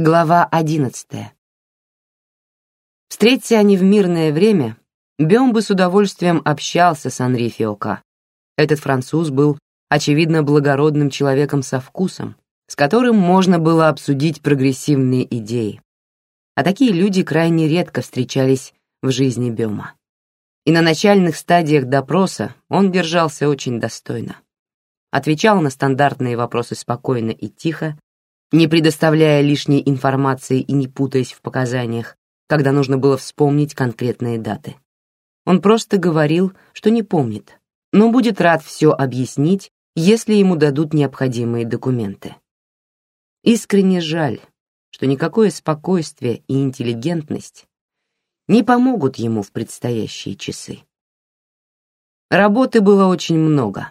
Глава одиннадцатая. Встретя они в мирное время, Бем бы с удовольствием общался с Анри Фиока. Этот француз был, очевидно, благородным человеком со вкусом, с которым можно было обсудить прогрессивные идеи. А такие люди крайне редко встречались в жизни Бема. И на начальных стадиях допроса он держался очень достойно. Отвечал на стандартные вопросы спокойно и тихо, не предоставляя лишней информации и не путаясь в показаниях, когда нужно было вспомнить конкретные даты. Он просто говорил, что не помнит, но будет рад все объяснить, если ему дадут необходимые документы. Искренне жаль, что никакое спокойствие и интеллигентность не помогут ему в предстоящие часы. Работы было очень много.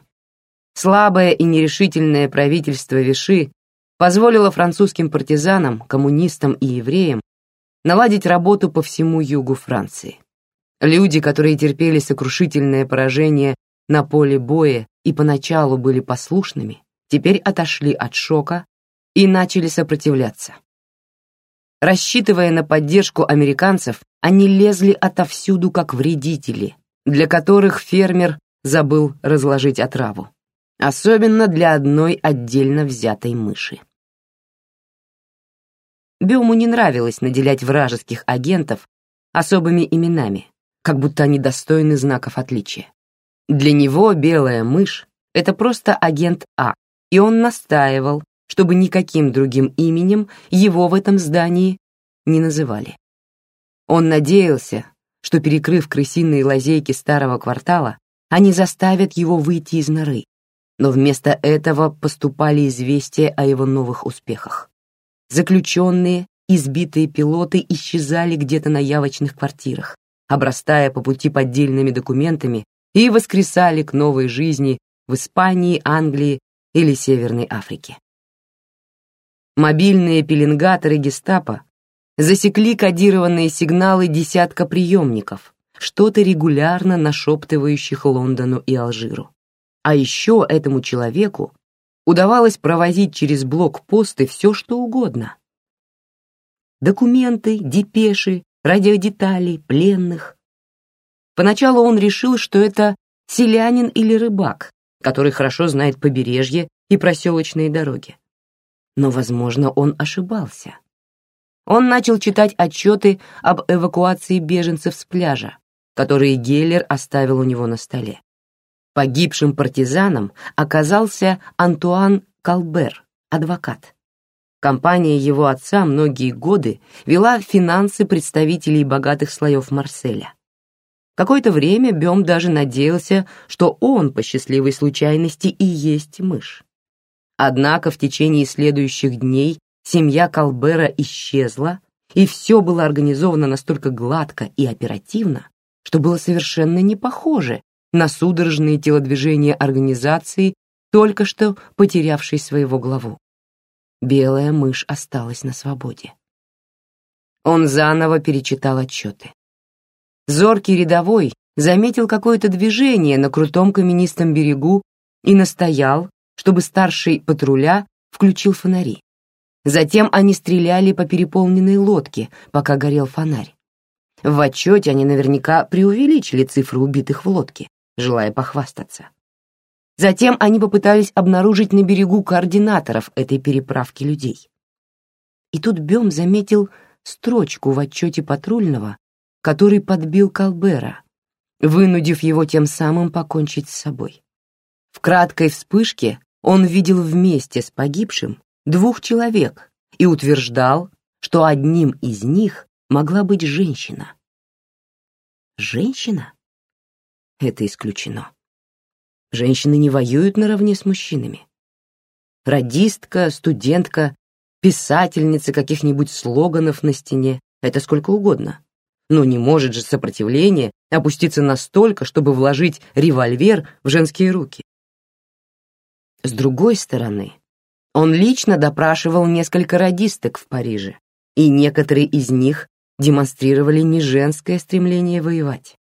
Слабое и нерешительное правительство Виши позволила французским партизанам, коммунистам и евреям наладить работу по всему югу Франции. Люди, которые терпели сокрушительное поражение на поле боя и поначалу были послушными, теперь отошли от шока и начали сопротивляться. Рассчитывая на поддержку американцев, они лезли отовсюду как вредители, для которых фермер забыл разложить отраву. Особенно для одной отдельно взятой мыши. Бему не нравилось наделять вражеских агентов особыми именами, как будто они достойны знаков отличия. Для него белая мышь — это просто агент А, и он настаивал, чтобы никаким другим именем его в этом здании не называли. Он надеялся, что, перекрыв крысиные лазейки старого квартала, они заставят его выйти из норы, но вместо этого поступали известия о его новых успехах. Заключенные, избитые пилоты исчезали где-то на явочных квартирах, обрастая по пути поддельными документами и воскресали к новой жизни в Испании, Англии или Северной Африке. Мобильные пеленгаторы гестапо засекли кодированные сигналы десятка приемников, что-то регулярно нашептывающих Лондону и Алжиру. А еще этому человеку удавалось провозить через блокпосты все, что угодно. Документы, депеши, радиодетали, пленных. Поначалу он решил, что это селянин или рыбак, который хорошо знает побережье и проселочные дороги. Но, возможно, он ошибался. Он начал читать отчеты об эвакуации беженцев с пляжа, которые Геллер оставил у него на столе. Погибшим партизаном оказался Антуан Калбер, адвокат. Компания его отца многие годы вела финансы представителей богатых слоев Марселя. Какое-то время Бем даже надеялся, что он по счастливой случайности и есть мышь. Однако в течение следующих дней семья Калбера исчезла, и все было организовано настолько гладко и оперативно, что было совершенно не похоже на судорожные телодвижения организации, только что потерявшей своего главу. Белая мышь осталась на свободе. Он заново перечитал отчеты. Зоркий рядовой заметил какое-то движение на крутом каменистом берегу и настоял, чтобы старший патруля включил фонари. Затем они стреляли по переполненной лодке, пока горел фонарь. В отчете они наверняка преувеличили цифры убитых в лодке желая похвастаться. Затем они попытались обнаружить на берегу координаторов этой переправки людей. И тут Бем заметил строчку в отчете патрульного, который подбил Калбера, вынудив его тем самым покончить с собой. В краткой вспышке он видел вместе с погибшим двух человек и утверждал, что одним из них могла быть женщина. Женщина? Это исключено. Женщины не воюют наравне с мужчинами. Радистка, студентка, писательница каких-нибудь слоганов на стене — это сколько угодно. Но не может же сопротивление опуститься настолько, чтобы вложить револьвер в женские руки. С другой стороны, он лично допрашивал несколько радисток в Париже, и некоторые из них демонстрировали не женское стремление воевать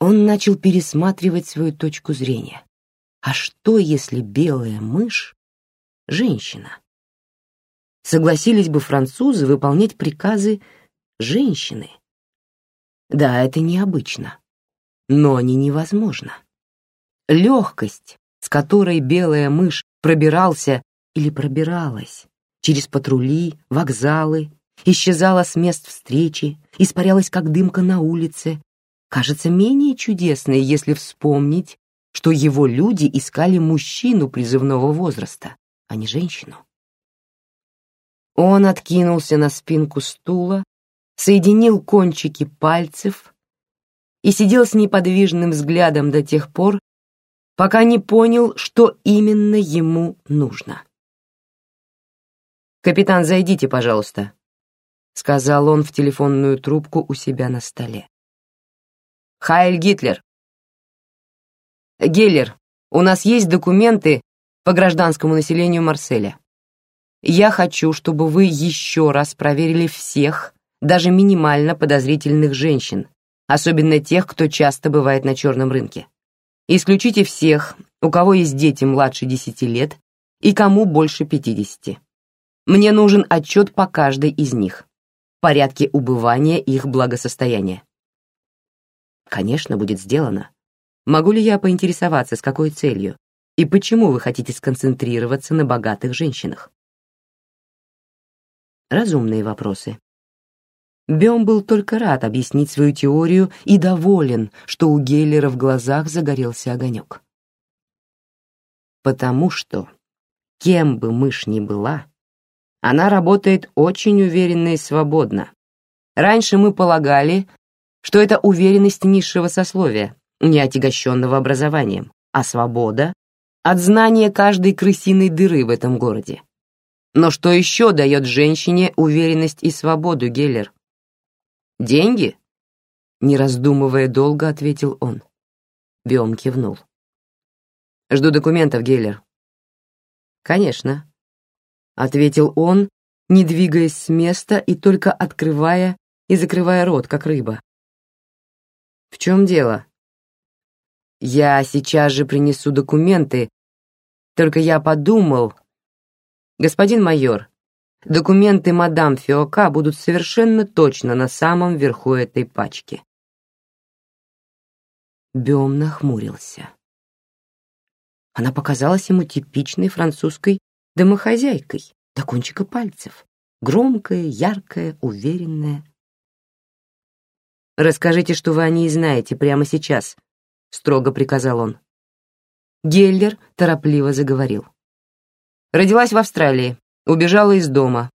он начал пересматривать свою точку зрения. А что, если белая мышь — женщина? согласились бы французы выполнять приказы женщины. Да, это необычно, но не невозможно. Легкость, с которой белая мышь пробирался или пробиралась через патрули, вокзалы, исчезала с мест встречи, испарялась как дымка на улице, кажется менее чудесной, если вспомнить, что его люди искали мужчину призывного возраста, а не женщину. Он откинулся на спинку стула, соединил кончики пальцев и сидел с неподвижным взглядом до тех пор, пока не понял, что именно ему нужно. «Капитан, зайдите, пожалуйста», — сказал он в телефонную трубку у себя на столе. «Хайль Гитлер!» «Геллер, у нас есть документы по гражданскому населению Марселя. Я хочу, чтобы вы еще раз проверили всех, даже минимально подозрительных женщин, особенно тех, кто часто бывает на черном рынке. Исключите всех, у кого есть дети младше 10 лет и кому больше 50. Мне нужен отчет по каждой из них порядке убывания их благосостояния. Конечно, будет сделано. Могу ли я поинтересоваться, с какой целью и почему вы хотите сконцентрироваться на богатых женщинах? Разумные вопросы. Бем был только рад объяснить свою теорию и доволен, что у Геллера в глазах загорелся огонек. Потому что, кем бы мышь ни была, она работает очень уверенно и свободно. Раньше мы полагали, что это уверенность низшего сословия, не отягощенного образованием, а свобода от знания каждой крысиной дыры в этом городе. Но что еще дает женщине уверенность и свободу, Геллер? Деньги? Не раздумывая долго, ответил он. Биом кивнул. Жду документов, Геллер. Конечно, — ответил он, не двигаясь с места и только открывая и закрывая рот, как рыба. «В чем дело?» «Я сейчас же принесу документы, только я подумал...» «Господин майор, документы мадам Фиока будут совершенно точно на самом верху этой пачки». Бем нахмурился. Она показалась ему типичной французской домохозяйкой до кончика пальцев, громкая, яркая, уверенная. «Расскажите, что вы о ней знаете прямо сейчас», — строго приказал он. Геллер торопливо заговорил. Родилась в Австралии, убежала из дома,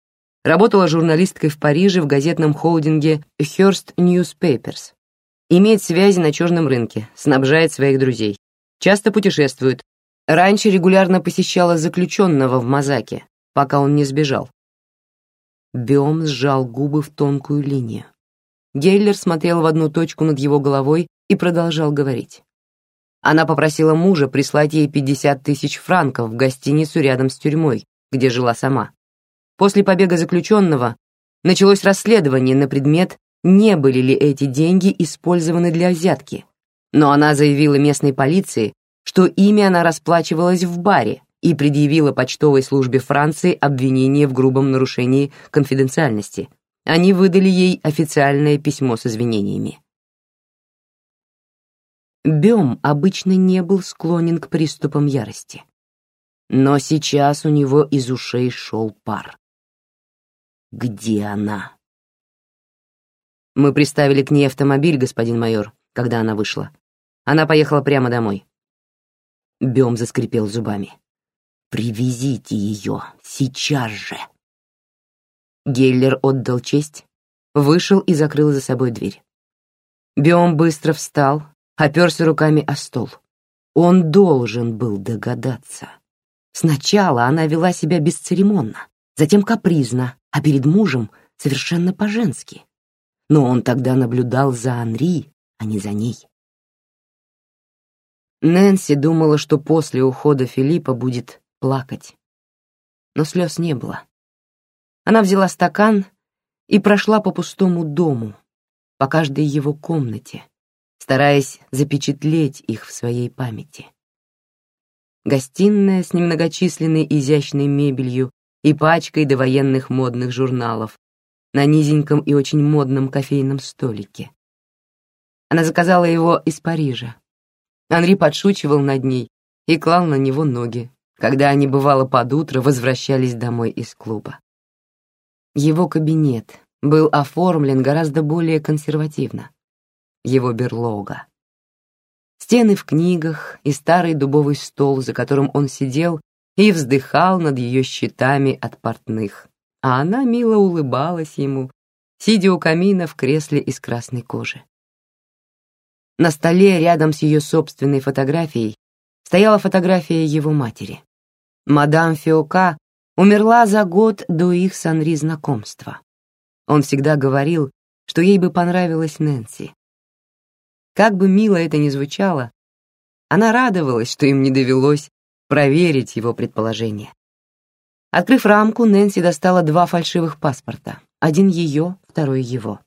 работала журналисткой в Париже в газетном холдинге Hearst Newspapers. Имеет связи на черном рынке, снабжает своих друзей. Часто путешествует, Раньше регулярно посещала заключенного в Мазаке, пока он не сбежал. Биом сжал губы в тонкую линию. Гейлер смотрел в одну точку над его головой и продолжал говорить. Она попросила мужа прислать ей 50 тысяч франков в гостиницу рядом с тюрьмой, где жила сама. После побега заключенного началось расследование на предмет, не были ли эти деньги использованы для взятки. Но она заявила местной полиции, что ими она расплачивалась в баре и предъявила почтовой службе Франции обвинение в грубом нарушении конфиденциальности. Они выдали ей официальное письмо с извинениями. Бем обычно не был склонен к приступам ярости. Но сейчас у него из ушей шел пар. Где она? Мы приставили к ней автомобиль, господин майор, когда она вышла. Она поехала прямо домой. Бем заскрипел зубами. «Привезите ее сейчас же!» Геллер отдал честь, вышел и закрыл за собой дверь. Бем быстро встал, оперся руками о стол. Он должен был догадаться. Сначала она вела себя бесцеремонно, затем капризно, а перед мужем совершенно по-женски. Но он тогда наблюдал за Анри, а не за ней. Нэнси думала, что после ухода Филиппа будет плакать. Но слез не было. Она взяла стакан и прошла по пустому дому, по каждой его комнате, стараясь запечатлеть их в своей памяти. Гостиная с немногочисленной изящной мебелью и пачкой довоенных модных журналов на низеньком и очень модном кофейном столике. Она заказала его из Парижа. Анри подшучивал над ней и клал на него ноги, когда они, бывало, под утро возвращались домой из клуба. Его кабинет был оформлен гораздо более консервативно. Его берлога. Стены в книгах и старый дубовый стол, за которым он сидел и вздыхал над ее счетами от портных, а она мило улыбалась ему, сидя у камина в кресле из красной кожи. На столе рядом с ее собственной фотографией стояла фотография его матери. Мадам Фиока умерла за год до их с Анри знакомства. Он всегда говорил, что ей бы понравилась Нэнси. Как бы мило это ни звучало, она радовалась, что им не довелось проверить его предположение. Открыв рамку, Нэнси достала два фальшивых паспорта. Один ее, второй его.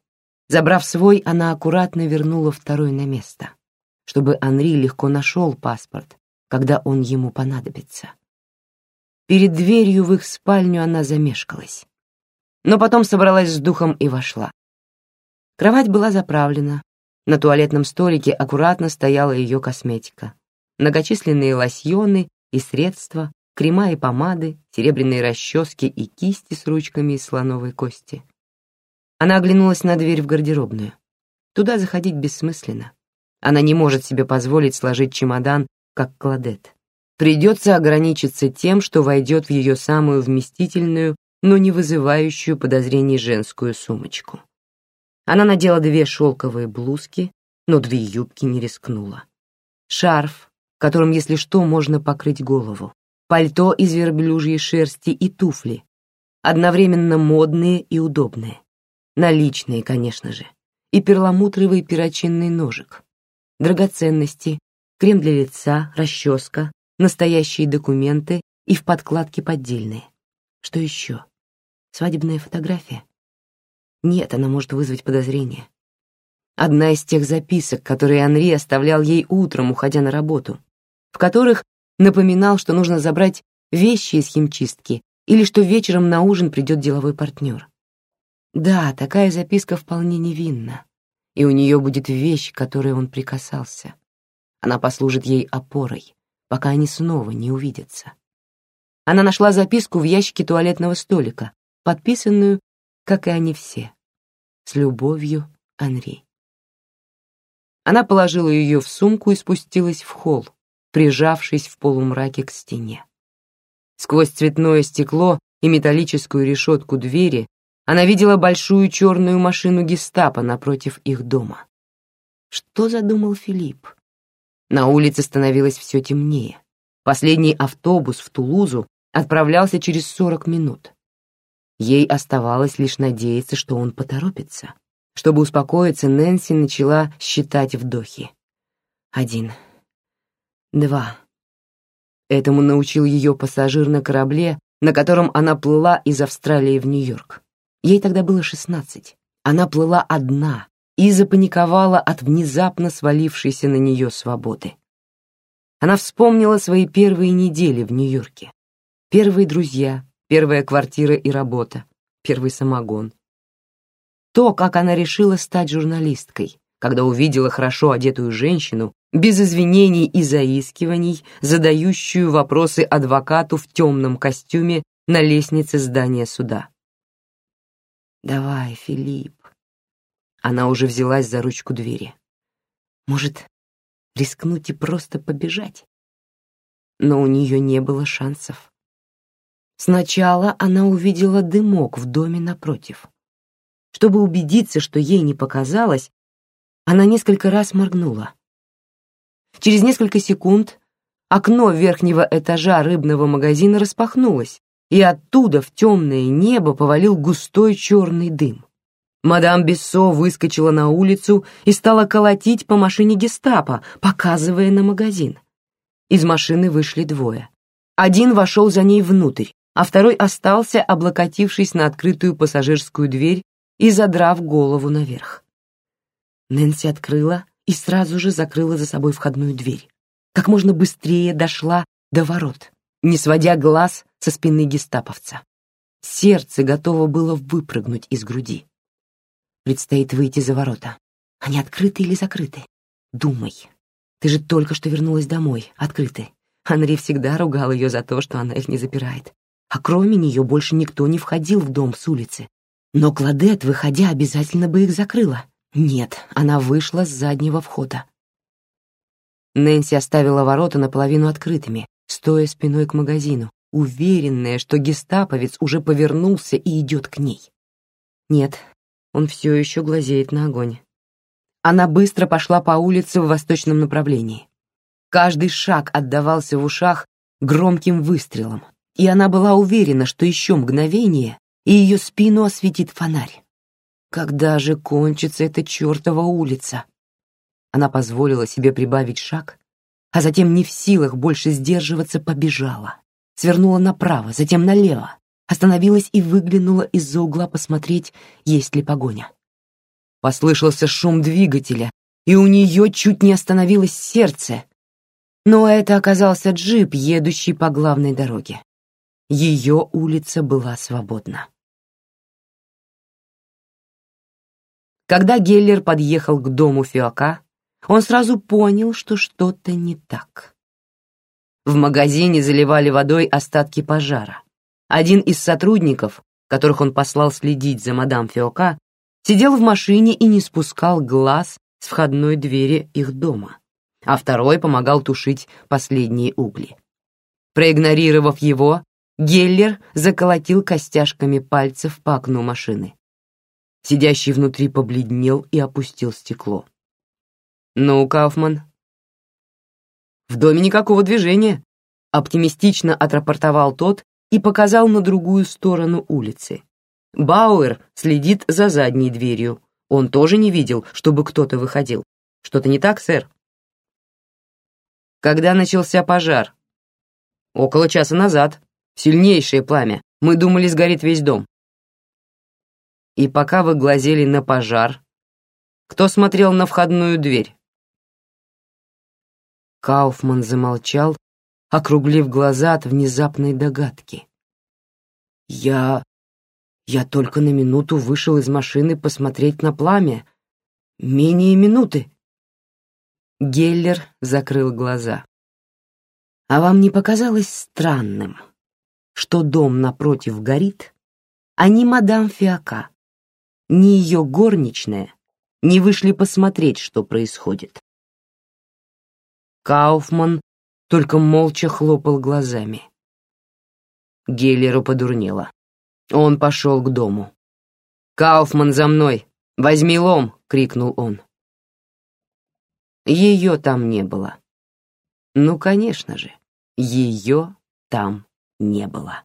Забрав свой, она аккуратно вернула второй на место, чтобы Анри легко нашел паспорт, когда он ему понадобится. Перед дверью в их спальню она замешкалась, но потом собралась с духом и вошла. Кровать была заправлена, на туалетном столике аккуратно стояла ее косметика, многочисленные лосьоны и средства, крема и помады, серебряные расчески и кисти с ручками из слоновой кости. Она оглянулась на дверь в гардеробную. Туда заходить бессмысленно. Она не может себе позволить сложить чемодан, как кладет. Придется ограничиться тем, что войдет в ее самую вместительную, но не вызывающую подозрений женскую сумочку. Она надела две шелковые блузки, но две юбки не рискнула. Шарф, которым, если что, можно покрыть голову. Пальто из верблюжьей шерсти и туфли, одновременно модные и удобные. Наличные, конечно же. И перламутровый перочинный ножик. Драгоценности, крем для лица, расческа, настоящие документы и в подкладке поддельные. Что еще? Свадебная фотография? Нет, она может вызвать подозрение. Одна из тех записок, которые Анри оставлял ей утром, уходя на работу, в которых напоминал, что нужно забрать вещи из химчистки или что вечером на ужин придет деловой партнер. Да, такая записка вполне невинна, и у нее будет вещь, к которой он прикасался. Она послужит ей опорой, пока они снова не увидятся. Она нашла записку в ящике туалетного столика, подписанную, как и они все, с любовью, Анри. Она положила ее в сумку и спустилась в холл, прижавшись в полумраке к стене. Сквозь цветное стекло и металлическую решетку двери она видела большую черную машину гестапо напротив их дома. Что задумал Филипп? На улице становилось все темнее. Последний автобус в Тулузу отправлялся через сорок минут. Ей оставалось лишь надеяться, что он поторопится. Чтобы успокоиться, Нэнси начала считать вдохи. Один. Два. Этому научил ее пассажир на корабле, на котором она плыла из Австралии в Нью-Йорк. Ей тогда было шестнадцать. Она плыла одна и запаниковала от внезапно свалившейся на нее свободы. Она вспомнила свои первые недели в Нью-Йорке. Первые друзья, первая квартира и работа, первый самогон. То, как она решила стать журналисткой, когда увидела хорошо одетую женщину, без извинений и заискиваний, задающую вопросы адвокату в темном костюме на лестнице здания суда. «Давай, Филипп». Она уже взялась за ручку двери. «Может, рискнуть и просто побежать?» Но у нее не было шансов. Сначала она увидела дымок в доме напротив. Чтобы убедиться, что ей не показалось, она несколько раз моргнула. Через несколько секунд окно верхнего этажа рыбного магазина распахнулось, и оттуда в темное небо повалил густой черный дым. Мадам Бессо выскочила на улицу и стала колотить по машине гестапо, показывая на магазин. Из машины вышли двое. Один вошел за ней внутрь, а второй остался, облокотившись на открытую пассажирскую дверь и задрав голову наверх. Нэнси открыла и сразу же закрыла за собой входную дверь. Как можно быстрее дошла до ворот, не сводя глаз со спины гестаповца. Сердце готово было выпрыгнуть из груди. Предстоит выйти за ворота. Они открыты или закрыты? Думай. Ты же только что вернулась домой, открыты. Анри всегда ругал ее за то, что она их не запирает. А кроме нее больше никто не входил в дом с улицы. Но Кладет, выходя, обязательно бы их закрыла. Нет, она вышла с заднего входа. Нэнси оставила ворота наполовину открытыми, стоя спиной к магазину, уверенная, что гестаповец уже повернулся и идет к ней. Нет, он все еще глазеет на огонь. Она быстро пошла по улице в восточном направлении. Каждый шаг отдавался в ушах громким выстрелом, и она была уверена, что еще мгновение, и ее спину осветит фонарь. Когда же кончится эта чертова улица? Она позволила себе прибавить шаг, а затем не в силах больше сдерживаться побежала. Свернула направо, затем налево, остановилась и выглянула из-за угла посмотреть, есть ли погоня. Послышался шум двигателя, и у нее чуть не остановилось сердце. Но это оказался джип, едущий по главной дороге. Ее улица была свободна. Когда Геллер подъехал к дому Фиока, он сразу понял, что что-то не так. В магазине заливали водой остатки пожара. Один из сотрудников, которых он послал следить за мадам Фиока, сидел в машине и не спускал глаз с входной двери их дома, а второй помогал тушить последние угли. Проигнорировав его, Геллер заколотил костяшками пальцев по окну машины. Сидящий внутри побледнел и опустил стекло. «Ну, Кауфман?» «В доме никакого движения», — оптимистично отрапортовал тот и показал на другую сторону улицы. Бауэр следит за задней дверью. Он тоже не видел, чтобы кто-то выходил. Что-то не так, сэр? Когда начался пожар? Около часа назад. Сильнейшее пламя. Мы думали, сгорит весь дом. И пока вы глазели на пожар, кто смотрел на входную дверь? Кауфман замолчал, округлив глаза от внезапной догадки. Я... я только на минуту вышел из машины посмотреть на пламя. Менее минуты. Геллер закрыл глаза. А вам не показалось странным, что дом напротив горит, а не мадам Фиака? ни ее горничная не вышли посмотреть, что происходит. Кауфман только молча хлопал глазами. Геллеру подурнело. Он пошел к дому. «Кауфман, за мной! Возьми лом!» — крикнул он. Ее там не было. Ну, конечно же, ее там не было.